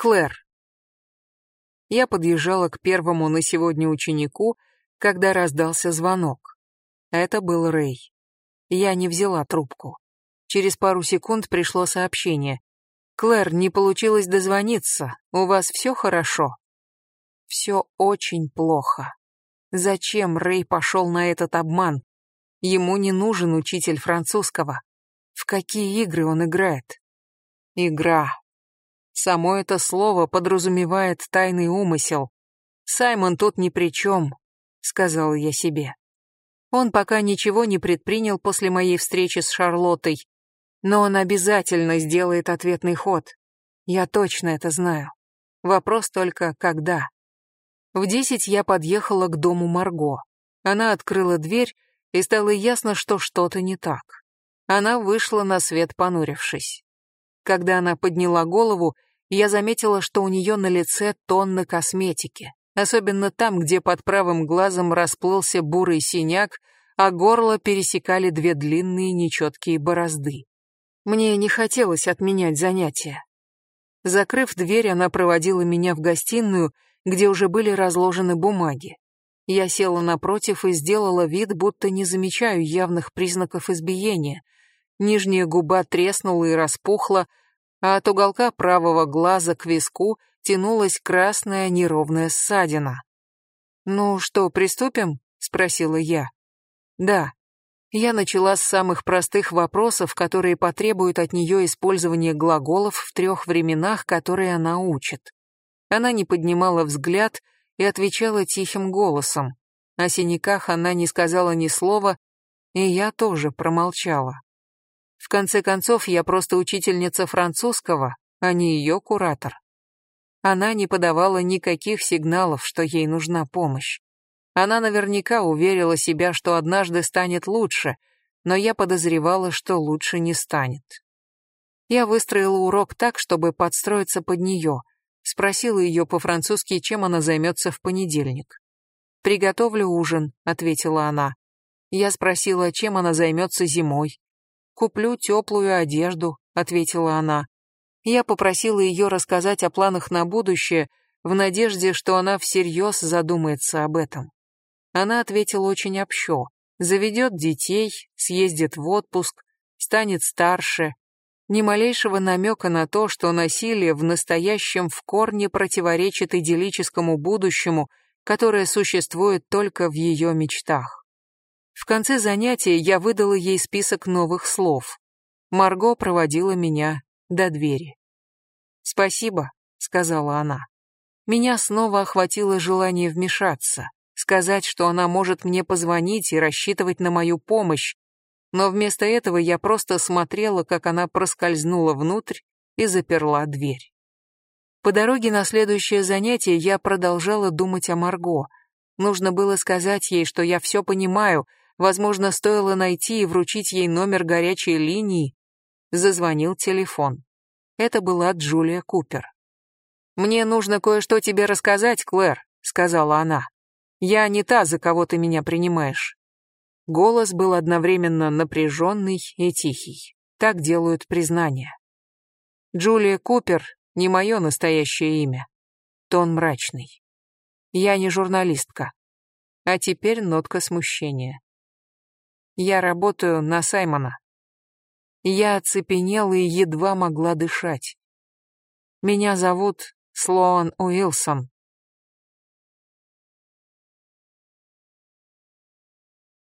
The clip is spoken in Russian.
Клэр. Я подъезжала к первому на сегодня ученику, когда раздался звонок. Это был Рэй. Я не взяла трубку. Через пару секунд пришло сообщение. «Клэр, не получилось дозвониться. У вас все хорошо?» Все очень плохо. Зачем Рэй пошел на этот обман? Ему не нужен учитель французского. В какие игры он играет? Игра. Само это слово подразумевает тайный умысел. Саймон тут ни при чем, сказал я себе. Он пока ничего не предпринял после моей встречи с Шарлоттой, но он обязательно сделает ответный ход. Я точно это знаю. Вопрос только, когда. В десять я подъехала к дому Марго. Она открыла дверь, и стало ясно, что что-то не так. Она вышла на свет, понурившись. Когда она подняла голову, я заметила, что у нее на лице тонны косметики, особенно там, где под правым глазом расплылся бурый синяк, а горло пересекали две длинные нечеткие борозды. Мне не хотелось отменять занятия. Закрыв дверь, она проводила меня в гостиную, где уже были разложены бумаги. Я села напротив и сделала вид, будто не замечаю явных признаков избиения. Нижняя губа треснула и распухла, а от уголка правого глаза к виску тянулась красная неровная ссадина. «Ну что, приступим?» — спросила я. «Да». Я начала с самых простых вопросов, которые потребуют от нее использования глаголов в трех временах, которые она учит. Она не поднимала взгляд и отвечала тихим голосом. О синяках она не сказала ни слова, и я тоже промолчала. В конце концов, я просто учительница французского, а не ее куратор. Она не подавала никаких сигналов, что ей нужна помощь. Она наверняка уверила себя, что однажды станет лучше, но я подозревала, что лучше не станет. Я выстроила урок так, чтобы подстроиться под нее, Спросила ее по-французски, чем она займется в понедельник. «Приготовлю ужин», — ответила она. Я спросила, чем она займется зимой. «Куплю теплую одежду», — ответила она. Я попросила ее рассказать о планах на будущее, в надежде, что она всерьез задумается об этом. Она ответила очень общо. Заведет детей, съездит в отпуск, станет старше, ни малейшего намека на то, что насилие в настоящем в корне противоречит идиллическому будущему, которое существует только в ее мечтах. В конце занятия я выдала ей список новых слов. Марго проводила меня до двери. «Спасибо», — сказала она. Меня снова охватило желание вмешаться, сказать, что она может мне позвонить и рассчитывать на мою помощь, но вместо этого я просто смотрела, как она проскользнула внутрь и заперла дверь. По дороге на следующее занятие я продолжала думать о Марго. Нужно было сказать ей, что я все понимаю, возможно, стоило найти и вручить ей номер горячей линии. Зазвонил телефон. Это была Джулия Купер. «Мне нужно кое-что тебе рассказать, Клэр», — сказала она. «Я не та, за кого ты меня принимаешь. Голос был одновременно напряженный и тихий. Так делают признания. Джулия Купер — не мое настоящее имя. Тон мрачный. Я не журналистка. А теперь нотка смущения. Я работаю на Саймона. Я оцепенела и едва могла дышать. Меня зовут Слоан Уилсон.